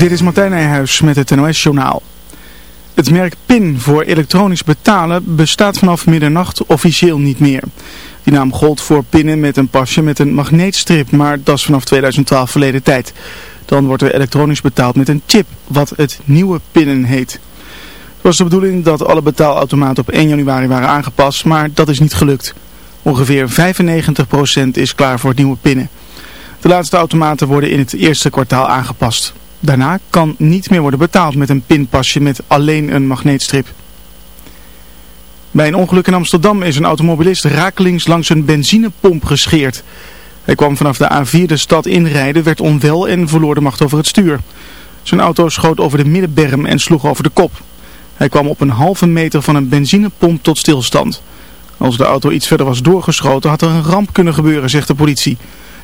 Dit is Martijn Nijhuis met het NOS-journaal. Het merk PIN voor elektronisch betalen bestaat vanaf middernacht officieel niet meer. Die naam gold voor pinnen met een pasje met een magneetstrip, maar dat is vanaf 2012 verleden tijd. Dan wordt er elektronisch betaald met een chip, wat het nieuwe pinnen heet. Het was de bedoeling dat alle betaalautomaten op 1 januari waren aangepast, maar dat is niet gelukt. Ongeveer 95% is klaar voor het nieuwe pinnen. De laatste automaten worden in het eerste kwartaal aangepast. Daarna kan niet meer worden betaald met een pinpasje met alleen een magneetstrip. Bij een ongeluk in Amsterdam is een automobilist rakelings langs een benzinepomp gescheerd. Hij kwam vanaf de A4 de stad inrijden, werd onwel en verloor de macht over het stuur. Zijn auto schoot over de middenberm en sloeg over de kop. Hij kwam op een halve meter van een benzinepomp tot stilstand. Als de auto iets verder was doorgeschoten had er een ramp kunnen gebeuren, zegt de politie.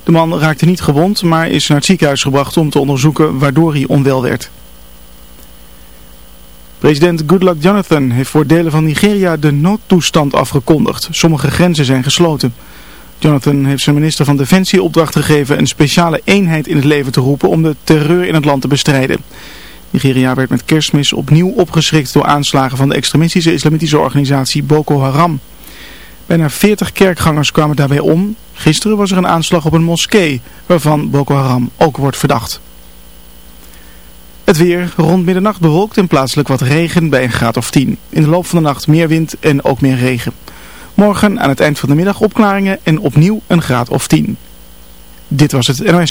De man raakte niet gewond, maar is naar het ziekenhuis gebracht om te onderzoeken waardoor hij onwel werd. President Goodluck Jonathan heeft voor delen van Nigeria de noodtoestand afgekondigd. Sommige grenzen zijn gesloten. Jonathan heeft zijn minister van Defensie opdracht gegeven een speciale eenheid in het leven te roepen om de terreur in het land te bestrijden. Nigeria werd met kerstmis opnieuw opgeschrikt door aanslagen van de extremistische islamitische organisatie Boko Haram. Bijna 40 kerkgangers kwamen daarbij om. Gisteren was er een aanslag op een moskee, waarvan Boko Haram ook wordt verdacht. Het weer rond middernacht bewolkt en plaatselijk wat regen bij een graad of 10. In de loop van de nacht meer wind en ook meer regen. Morgen aan het eind van de middag opklaringen en opnieuw een graad of 10. Dit was het NOS.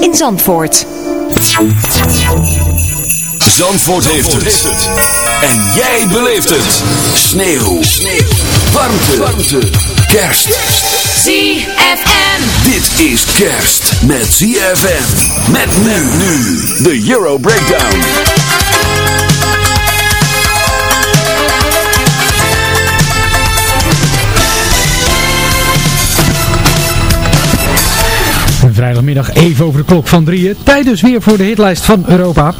in Zandvoort. Zandvoort heeft het. En jij beleeft het. Sneeuw. Sneeuw. Warmte. Warmte. Kerst. ZFM. Dit is kerst met ZFM. Met men nu. De Euro Breakdown. Vrijdagmiddag even over de klok van drieën. Tijd dus weer voor de hitlijst van Europa.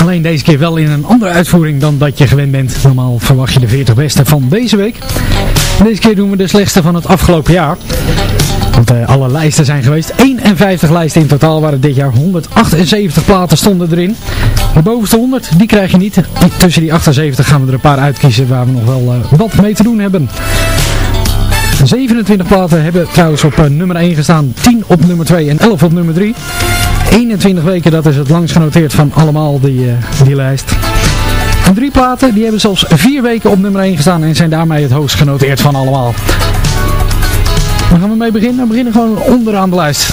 Alleen deze keer wel in een andere uitvoering dan dat je gewend bent. Normaal verwacht je de 40 beste van deze week. Deze keer doen we de slechtste van het afgelopen jaar. Want uh, alle lijsten zijn geweest. 51 lijsten in totaal waren dit jaar. 178 platen stonden erin. De bovenste 100, die krijg je niet. Tussen die 78 gaan we er een paar uitkiezen waar we nog wel uh, wat mee te doen hebben. 27 platen hebben trouwens op uh, nummer 1 gestaan. 10 op nummer 2 en 11 op nummer 3. 21 weken, dat is het langst genoteerd van allemaal die, uh, die lijst. En drie platen, die hebben zelfs 4 weken op nummer 1 gestaan en zijn daarmee het hoogst genoteerd van allemaal. Waar gaan we mee beginnen? We beginnen gewoon onderaan de lijst.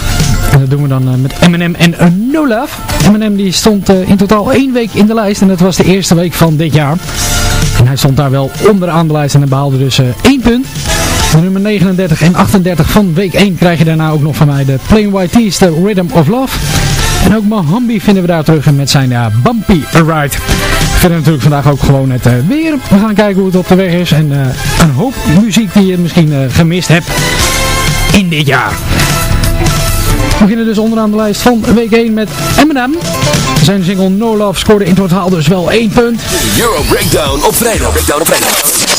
En dat doen we dan uh, met Eminem en No Love. Eminem die stond in totaal één week in de lijst en dat was de eerste week van dit jaar. En hij stond daar wel onderaan de lijst en hij behaalde dus één punt. De nummer 39 en 38 van week 1 krijg je daarna ook nog van mij de Plain White Tees, de Rhythm of Love. En ook Mohambi vinden we daar terug met zijn uh, Bumpy Ride. Verder natuurlijk vandaag ook gewoon het uh, weer. We gaan kijken hoe het op de weg is en uh, een hoop muziek die je misschien gemist hebt in dit jaar. We beginnen dus onderaan de lijst van week 1 met Eminem. Zijn single No Love scoorde in totaal dus wel 1 punt. Euro Breakdown op vrijdag. Breakdown op vrijdag.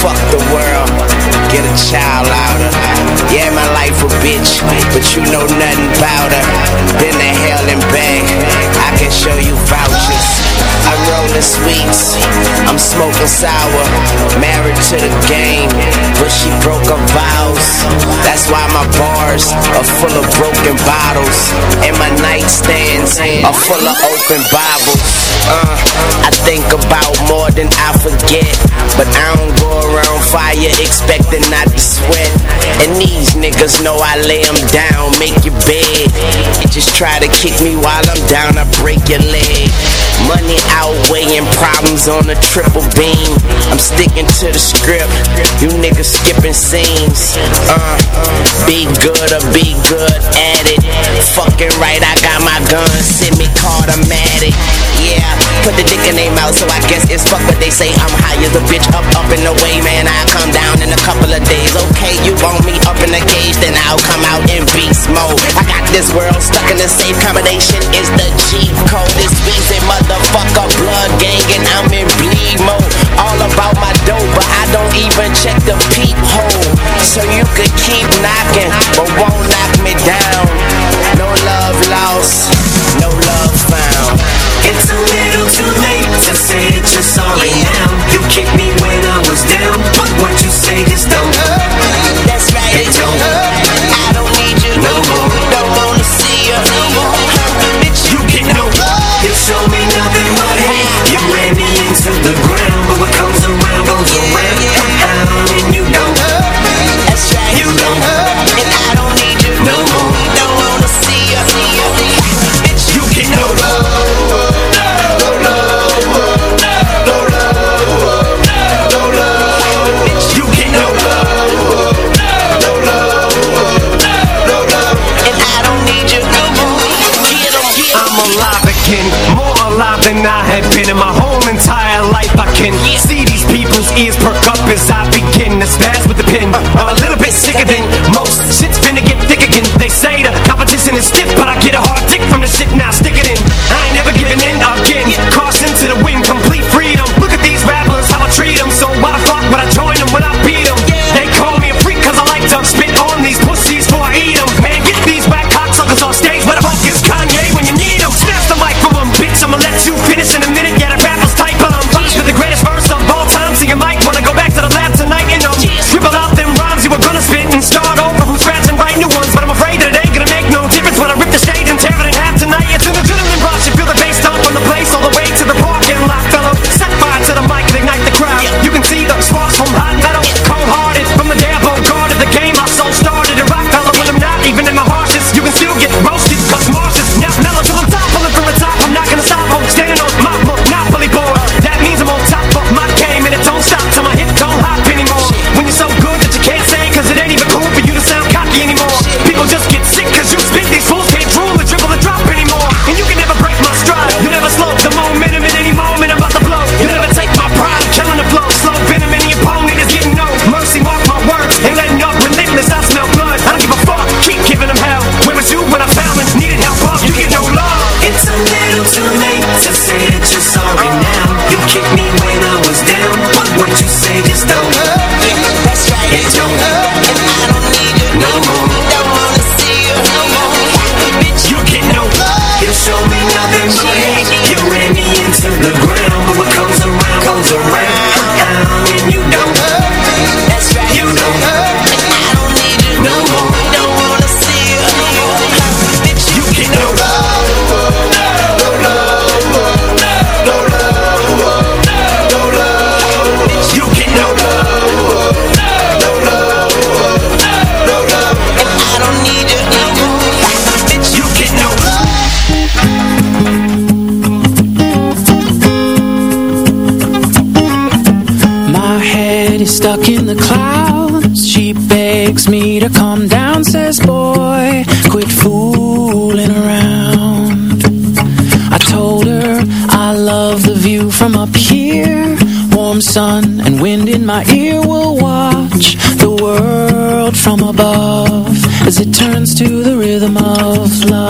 Fuck the world, get a child louder. Yeah, my life a bitch, but you know nothing about her. Been to hell and back, I can show you vouchers. I'm rolling sweets, I'm smoking sour. Married to the game, but she broke her vows. That's why my bars are full of broken bottles. And my nightstands are full of open Bibles. Uh, I think about more than I forget. But I don't go around fire expecting not to sweat. And these niggas know I lay 'em down, make your bed. Just try to kick me while I'm down, I break your leg. Money outweighing problems on a triple beam. I'm sticking to the script. You niggas skipping scenes. Uh, be good or be good at it. Fucking right, I got my gun. Send me automatic. Yeah, put the dick in their mouth, so I guess it's fuck what they say. I'm high as a bitch, up, up in the way, man. I come down in a couple of days. Okay, you want me up in the cage, then I'll come out in beast mode. I got this world stuck in the safe combination. Is the cheat code? This reason, motherfucker, blood gang, and I'm in bleed mode. All about my dough, but I don't even check the peephole. So you could keep knocking, but won't knock me down. No love lost, no love found. It's a little too late to say that you're sorry now. You kicked me when I was down, but what you say just don't. That's right, It don't to see rhythm of love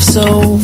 so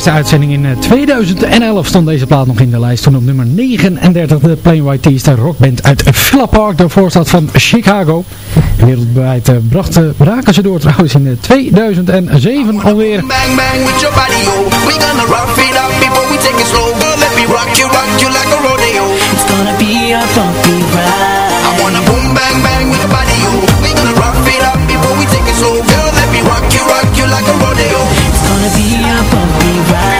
eerste uitzending in eh, 2011 stond deze plaat nog in de lijst. Toen op nummer 39 de Plain White Tees, de rockband uit Villa Park, de voorstad van Chicago. Wereldwijd eh, brachten, braken ze door trouwens in eh, 2007 alweer. Bang bang with your body, yo. We gonna rock it up before we take it slow. Girl, let me rock you, rock you like a rodeo. It's gonna be a bumpy ride. I wanna boom bang bang with your body, yo. We gonna rock it up before we take it slow. Girl, let me rock you, rock you like a rodeo. It's gonna be a bumpy I ride.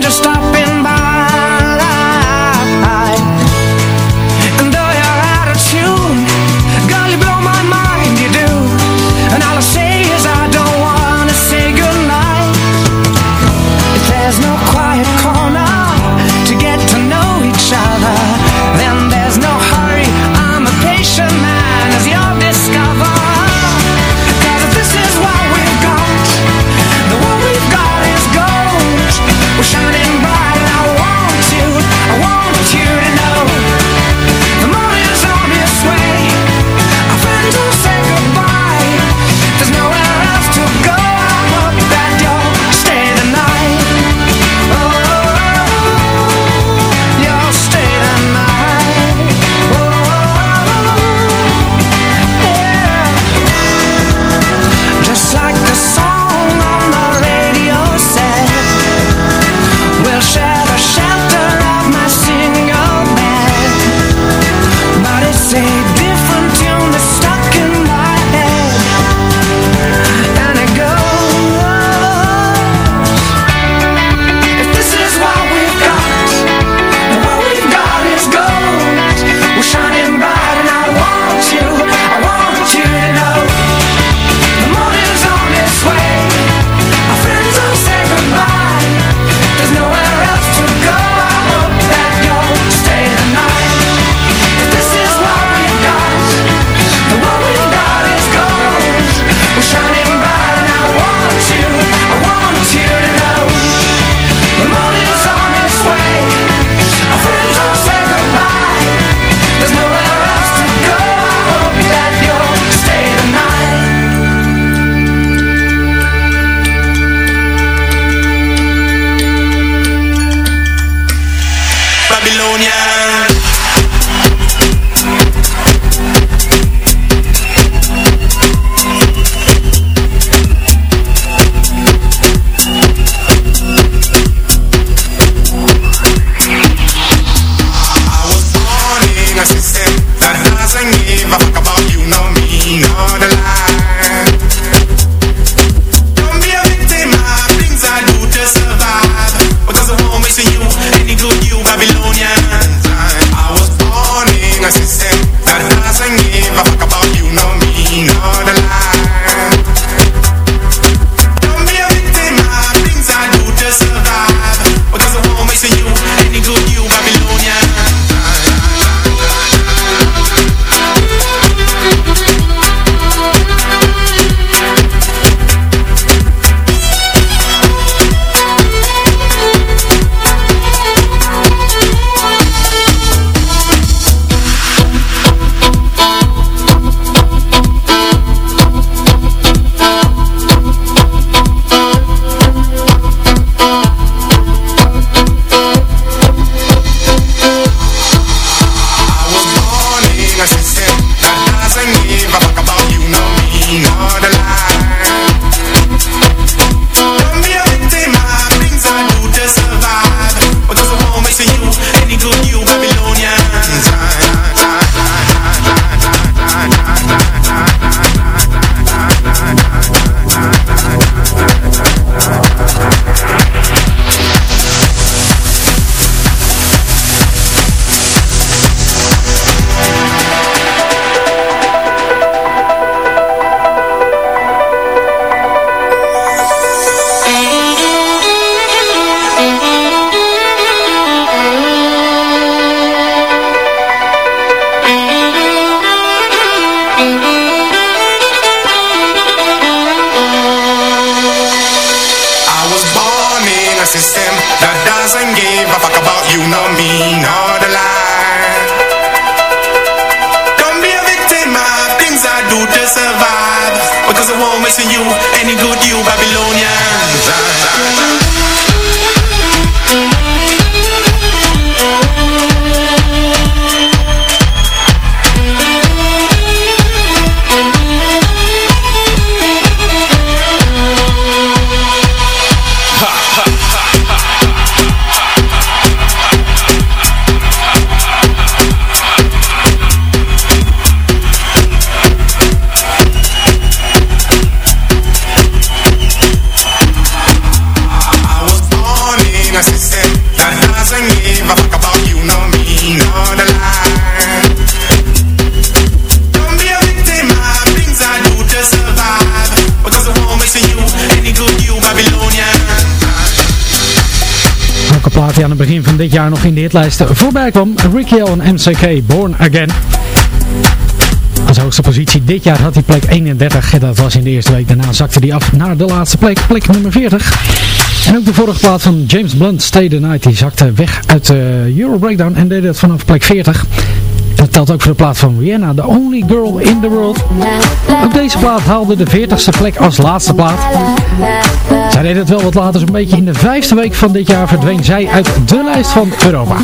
just stopping by. Hitlijsten voorbij kwam. Ricky en MCK, Born Again. Als hoogste positie dit jaar had hij plek 31. Dat was in de eerste week. Daarna zakte hij af naar de laatste plek, plek nummer 40. En ook de vorige plaat van James Blunt, Stay the Night, die zakte weg uit de Euro Breakdown en deed het vanaf plek 40. Dat telt ook voor de plaat van Rihanna, The Only Girl in the World. Ook deze plaat haalde de 40ste plek als laatste plaat. Zij deed het wel wat later, zo'n beetje in de vijfde week van dit jaar verdween zij uit de lijst van Europa.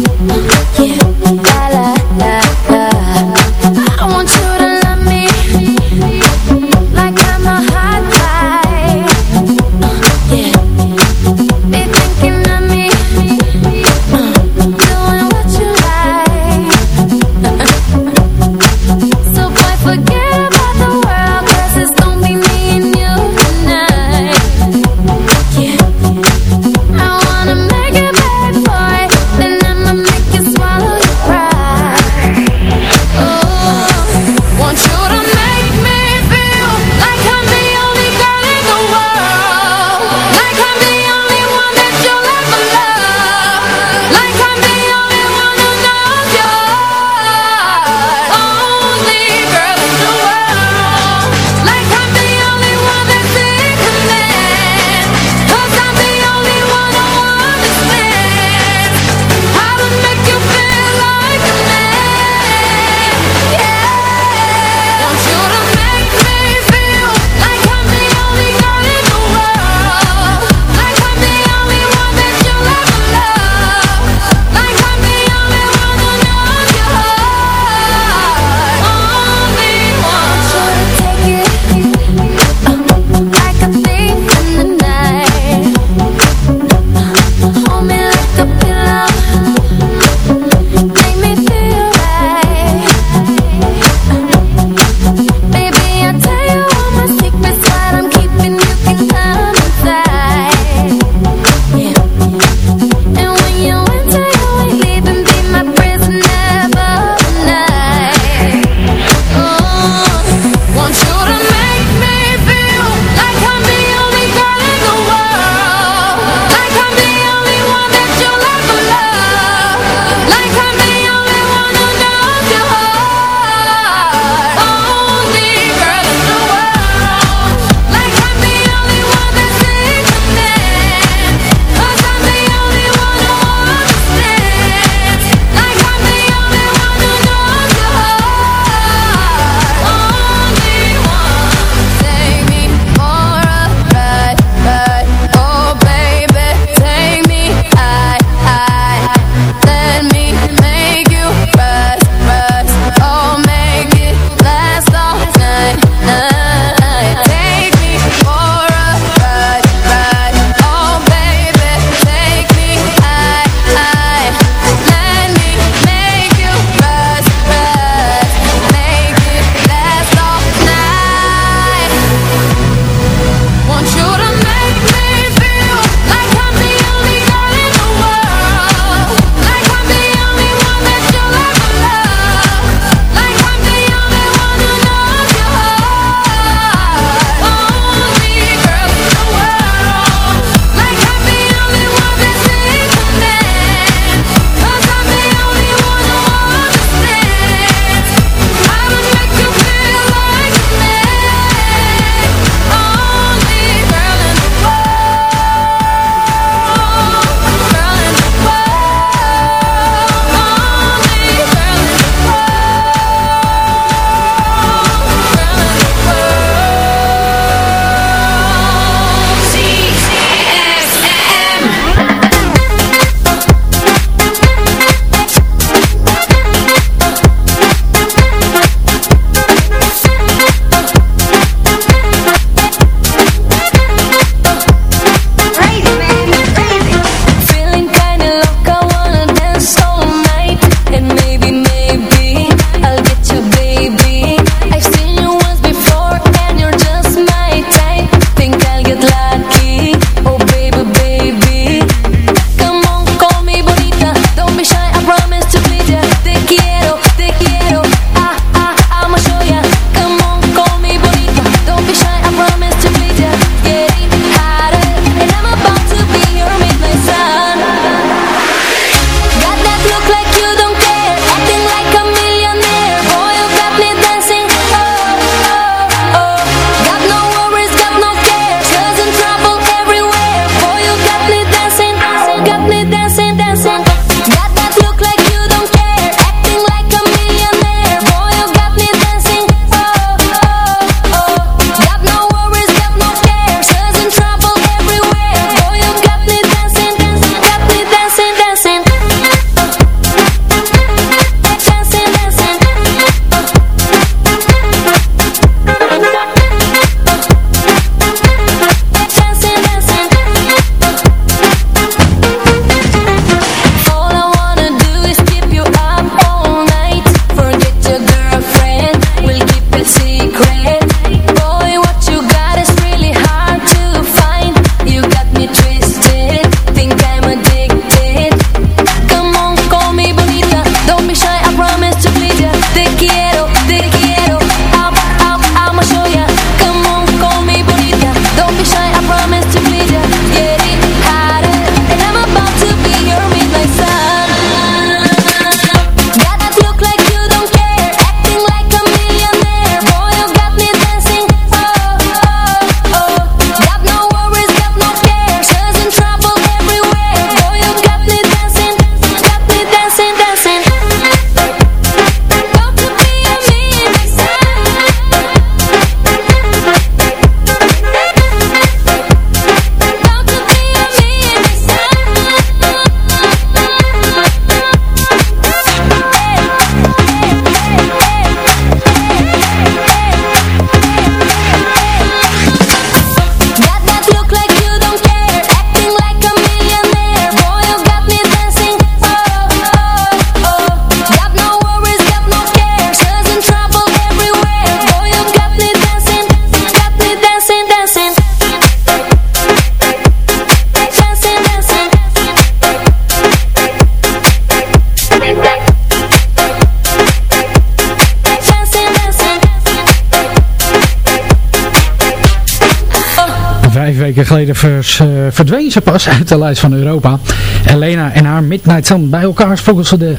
Vers, uh, verdween ze pas uit de lijst van Europa. Elena en haar Midnight Sun bij elkaar sprokkelden ze de,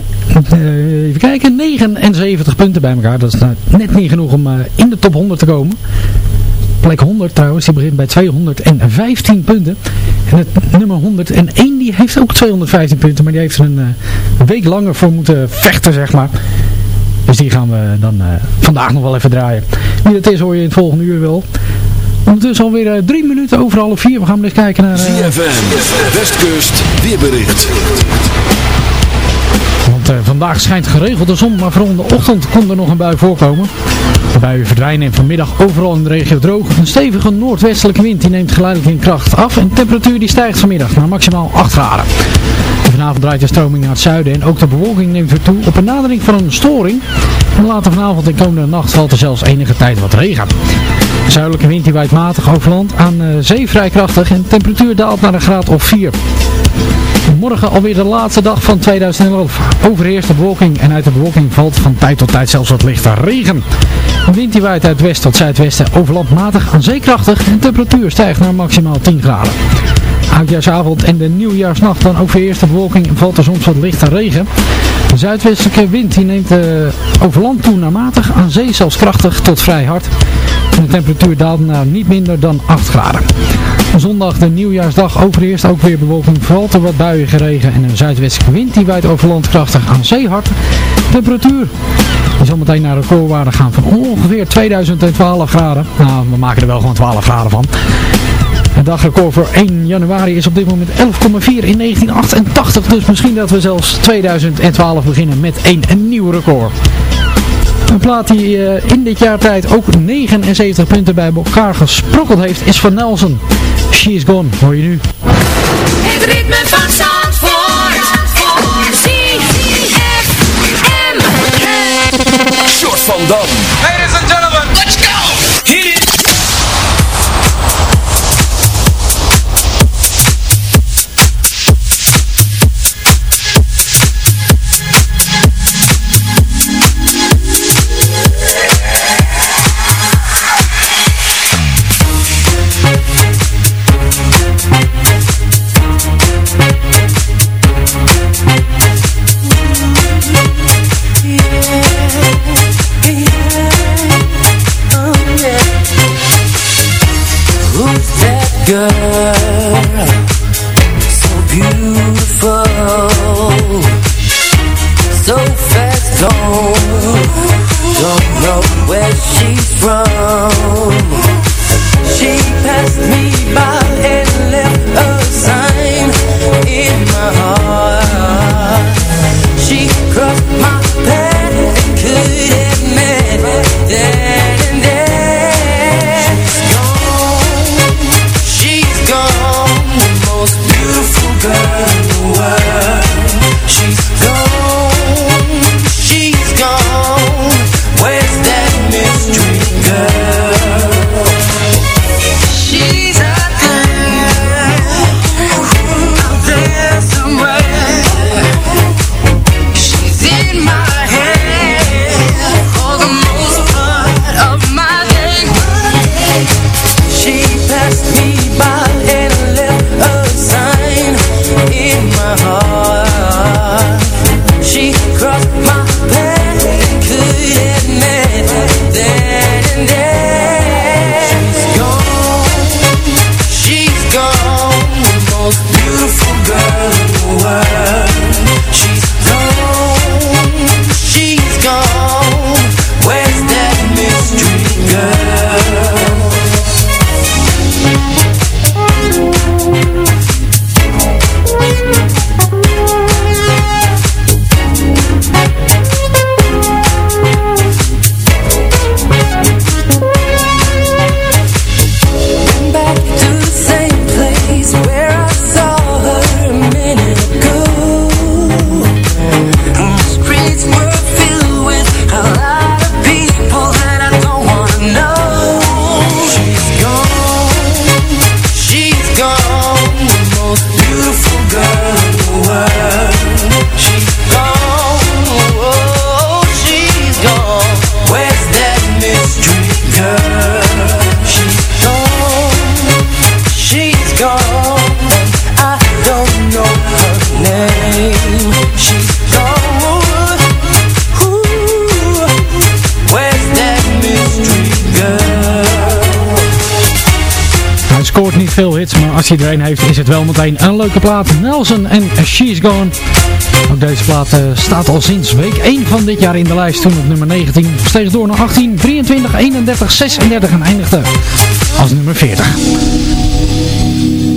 uh, even kijken, 79 punten bij elkaar. Dat is nou net niet genoeg om uh, in de top 100 te komen. Plek 100 trouwens, die begint bij 215 punten. En het nummer 101 die heeft ook 215 punten, maar die heeft er een week langer voor moeten vechten, zeg maar. Dus die gaan we dan vandaag nog wel even draaien. Wie dat is hoor je in het volgende uur wel. Ondertussen alweer uh, drie minuten over half vier. We gaan eens kijken naar... Uh... CFM, Westkust, weerbericht. Want uh, vandaag schijnt geregeld de zon, maar vooral in de ochtend kon er nog een bui voorkomen. De buien verdwijnen en vanmiddag overal in de regio droog. Een stevige noordwestelijke wind die neemt geleidelijk in kracht af. En de temperatuur die stijgt vanmiddag naar maximaal 8 graden. En vanavond draait de stroming naar het zuiden en ook de bewolking neemt weer toe op een nadering van een storing. En later vanavond en komende nacht valt er zelfs enige tijd wat regen. De zuidelijke wind die waait matig over land aan uh, zee vrij krachtig en de temperatuur daalt naar een graad of 4. Morgen alweer de laatste dag van 2011. Overheerst de bewolking en uit de bewolking valt van tijd tot tijd zelfs wat lichte regen. De wind die waait uit west tot zuidwesten overland matig aan zeekrachtig en de temperatuur stijgt naar maximaal 10 graden. Oudjaarsavond en de nieuwjaarsnacht dan overheerst de bewolking en valt er soms wat lichte regen. De zuidwestelijke wind die neemt uh, over land toe naar matig, aan zee zelfs krachtig tot vrij hard. En de temperatuur daalt naar niet minder dan 8 graden. Zondag, de nieuwjaarsdag, overheerst ook weer bewolking. Valt er wat buien geregen en een zuidwestelijke wind die waait over land krachtig aan zee hard. Temperatuur die meteen naar recordwaarde gaan van ongeveer 2012 graden. Nou, we maken er wel gewoon 12 graden van. Het dagrecord voor 1 januari is op dit moment 11,4 in 1988. Dus misschien dat we zelfs 2012 beginnen met een, nieuw record. Een plaat die uh, in dit jaar tijd ook 79 punten bij elkaar gesprokkeld heeft is van Nelson. She is gone, hoor je nu. Het ritme van Zandvoort. ZFM. Short van Dam. Als hij er een heeft is het wel meteen een leuke plaat. Nelson en She's Gone. Ook deze plaat eh, staat al sinds week 1 van dit jaar in de lijst. Toen op nummer 19. Steeg door naar 18, 23, 31, 36 en eindigde als nummer 40.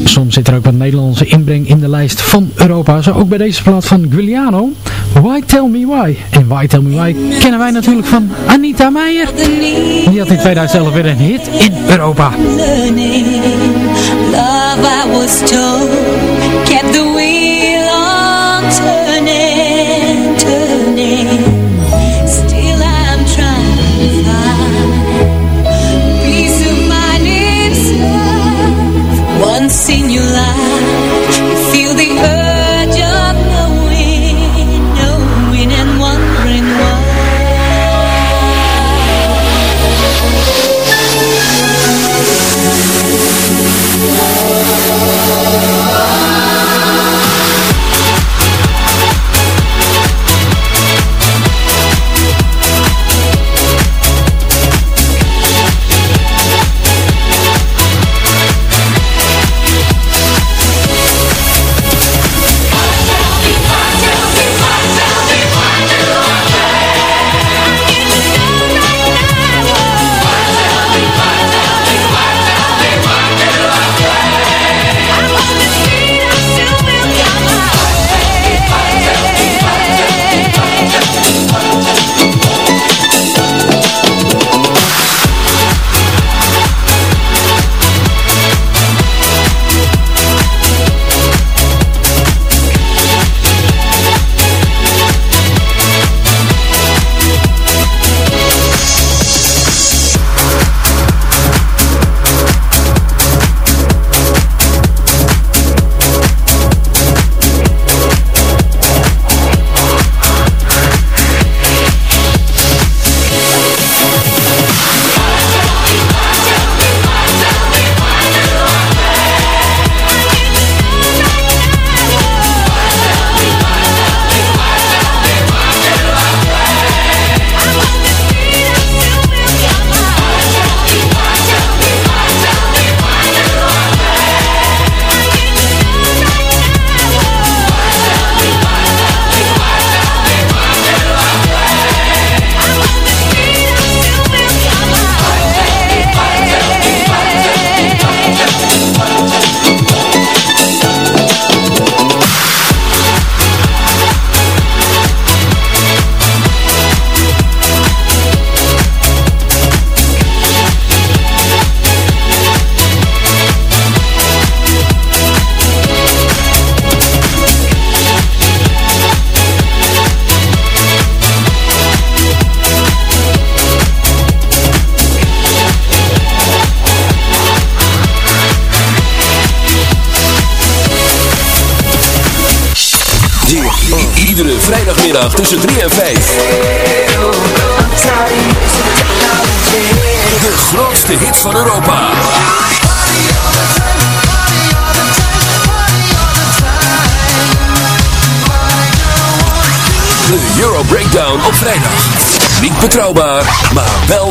Soms zit er ook wat Nederlandse inbreng in de lijst van Europa. Zo ook bij deze plaat van Giuliano. Why Tell Me Why? Why Tell kennen wij natuurlijk van Anita Meijer. Die had in 2011 weer een hit in Europa. Love I was told kept the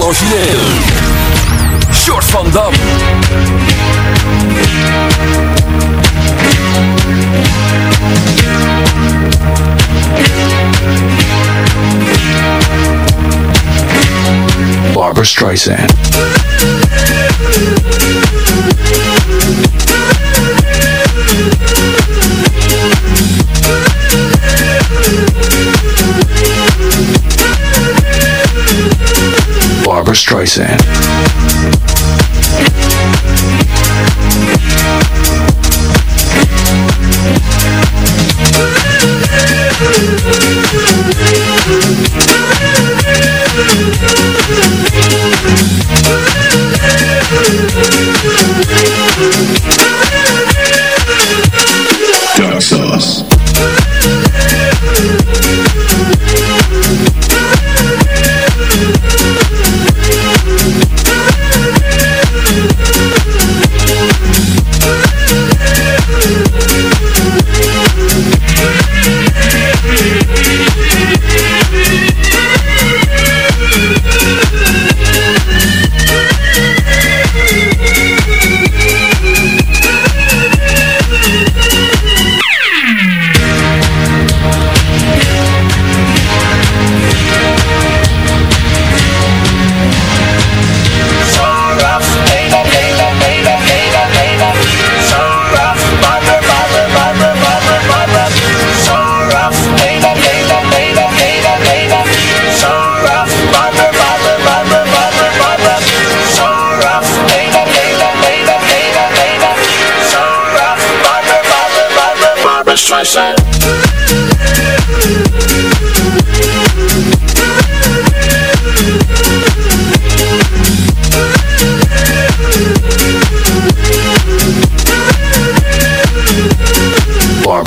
origineel. Short van Dam. Barbara Streisand. Streisand.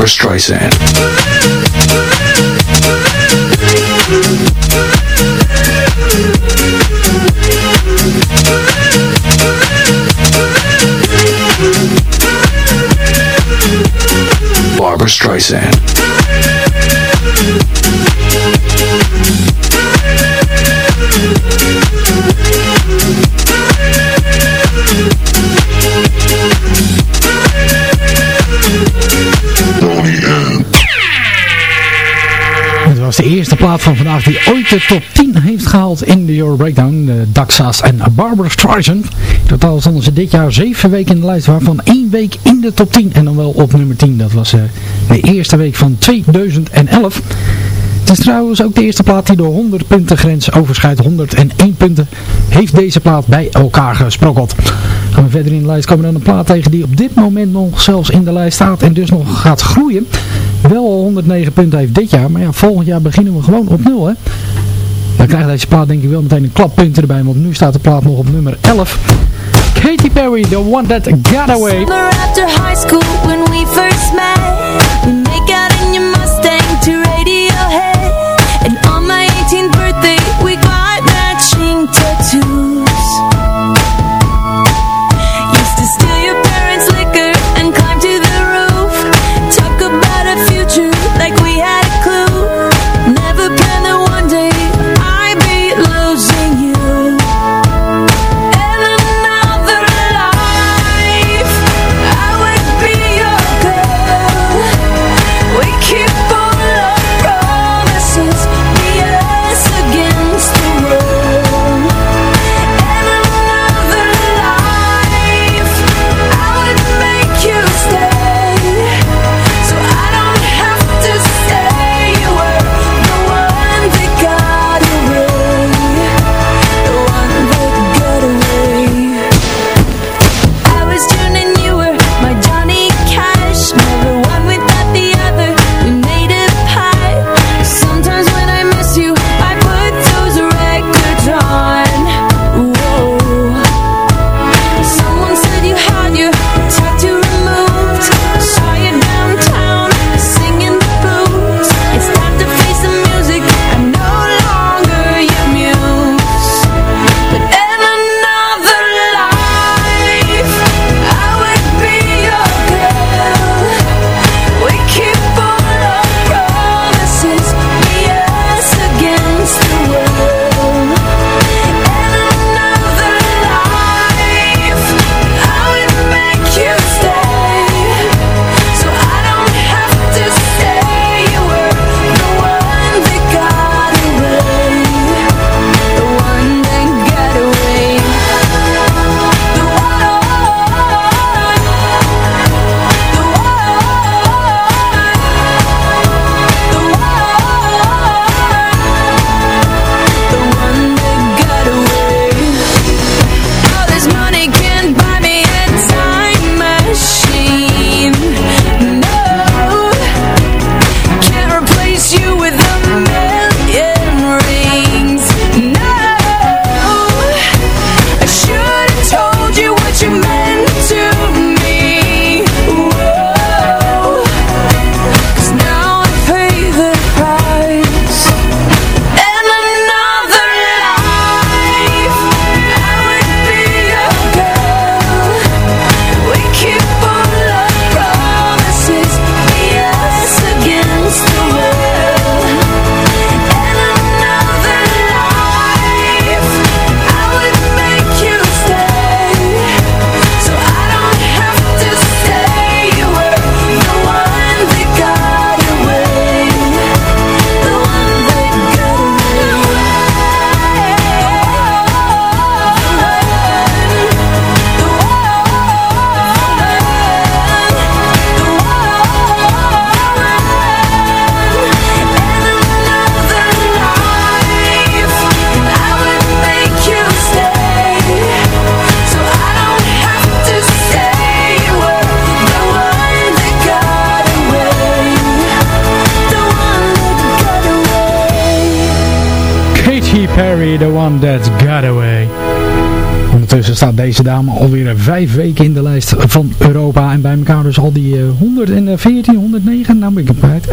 Barbara Streisand. Barbara Streisand. Het de eerste plaat van vandaag die ooit de top 10 heeft gehaald in de Euro Breakdown. De Daxas en Barbara Streisand. In totaal stonden ze dit jaar 7 weken in de lijst, waarvan 1 week in de top 10. En dan wel op nummer 10. Dat was eh, de eerste week van 2011. Het is trouwens ook de eerste plaat die de 100 punten grens overschrijdt. 101 punten heeft deze plaat bij elkaar gesprokkeld. Gaan we verder in de lijst komen dan een plaat tegen die op dit moment nog zelfs in de lijst staat en dus nog gaat groeien. Wel al 109 punten heeft dit jaar, maar ja, volgend jaar beginnen we gewoon op nul hè. Dan krijgt deze plaat denk ik wel meteen een klappunten erbij, want nu staat de plaat nog op nummer 11. Katy Perry, The One That Got Away. One That Got Away. Ondertussen staat deze dame alweer vijf weken in de lijst van Europa. En bij elkaar dus al die eh, 114, 109. Eh, nou ben ik op het.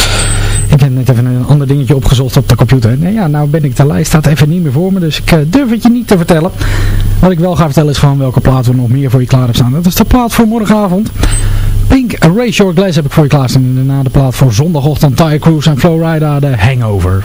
ik heb net even een ander dingetje opgezocht op de computer. Nee, ja, nou ben ik de lijst staat even niet meer voor me. Dus ik eh, durf het je niet te vertellen. Wat ik wel ga vertellen is gewoon welke plaat we nog meer voor je klaar hebben staan. Dat is de plaat voor morgenavond. Pink, Race Your Glass heb ik voor je klaarstaan. En daarna de plaat voor zondagochtend. Ty Cruise en Flowrider, de Hangover.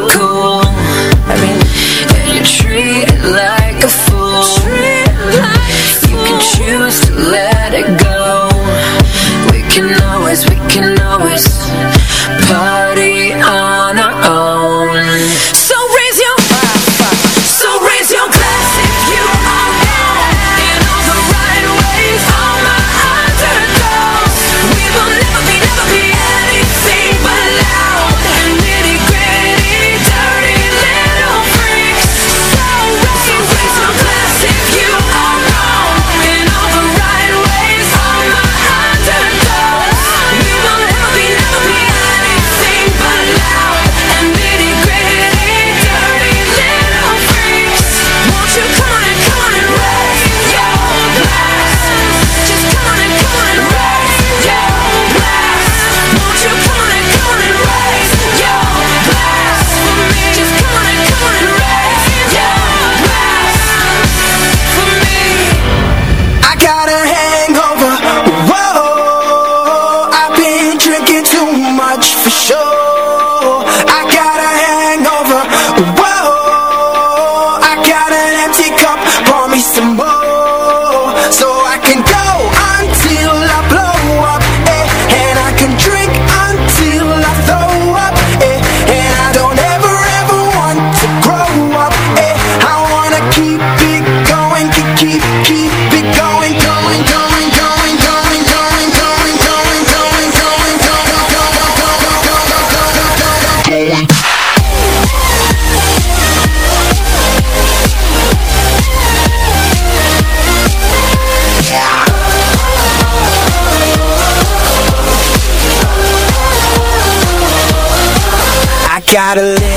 gotta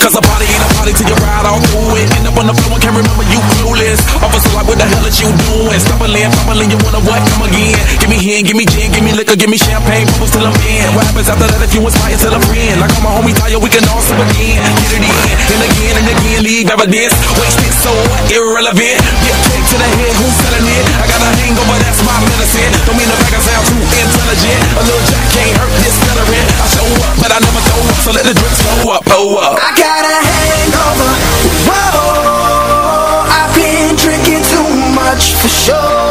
cause a party ain't a party till you ride all through it. End up on the floor and can't remember you clueless. Officer, like, what the hell is you doing? Stumbling, fumbling, you wanna what? Come again. Give me hand, give me gin, give me liquor, give me champagne, bubbles till I'm in. What happens after that if you inspire till a friend? Like all my homies tired, we can all sip again. Get it in, and again and again, leave evidence. Wasted, so? Irrelevant. Get kicked to the head, who's selling it? I got a hangover, that's medicine. Don't mean to back I sound too intelligent. A little jack can't hurt this veteran. I show up, but I never throw up, so let the drip slow up, pull up. I got a hangover. Whoa, I've been drinking too much for sure.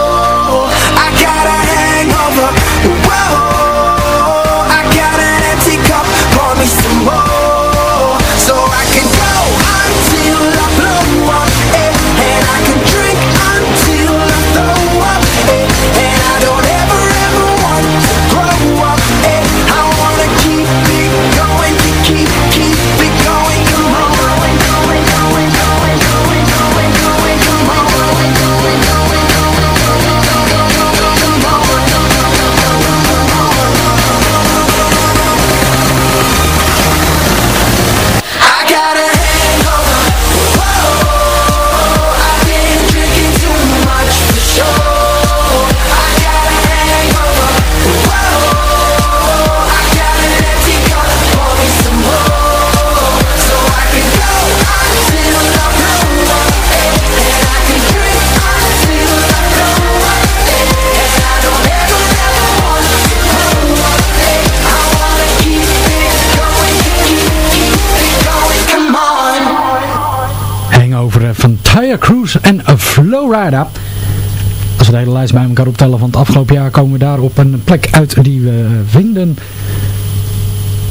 Als we de hele lijst bij elkaar optellen van het afgelopen jaar komen we daar op een plek uit die we vinden.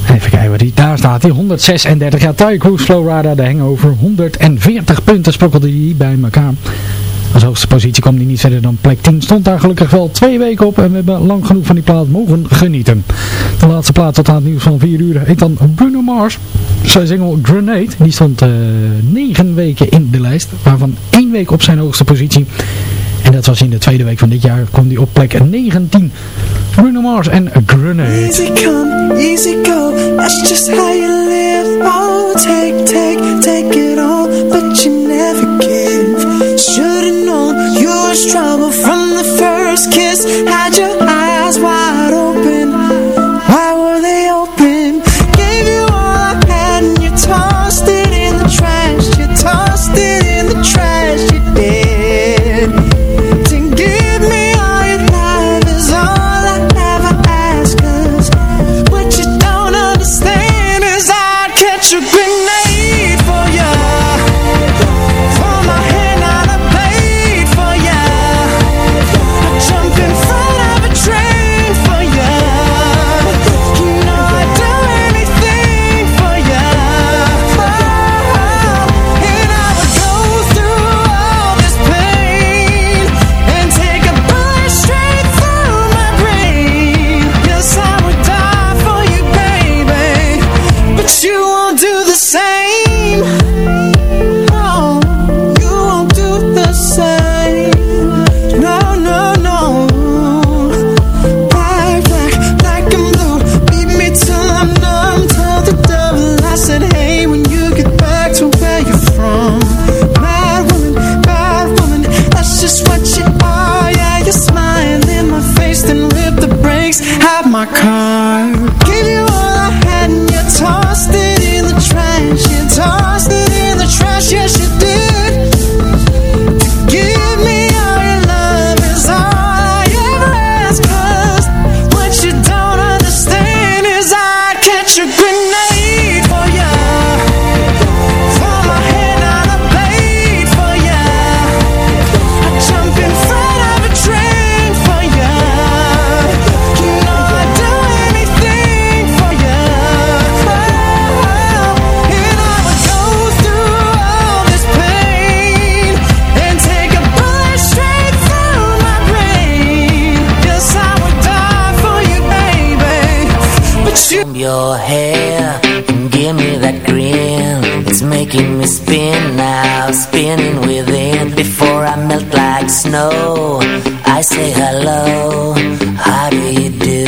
Even kijken waar die daar staat. Die 136. Ja, Taya Cruz, Flowrider, de Hangover. 140 punten sprokkelde die bij elkaar. Als hoogste positie kwam die niet verder dan plek 10. Stond daar gelukkig wel twee weken op. En we hebben lang genoeg van die plaat mogen genieten. De laatste plaat tot aan het nieuws van 4 uur heet dan Bruno Mars. Zijn single Grenade. Die stond eh 9 weken in de lijst. Waarvan één week op zijn hoogste positie. En dat was in de tweede week van dit jaar. Kwam die op plek 19. Bruno Mars en Grenade. Easy come, easy go, that's just how you live. Oh, take, take, take it all, but you never give. You was trouble from the first kiss. Had spin now, spinning within. Before I melt like snow, I say hello. How do you do?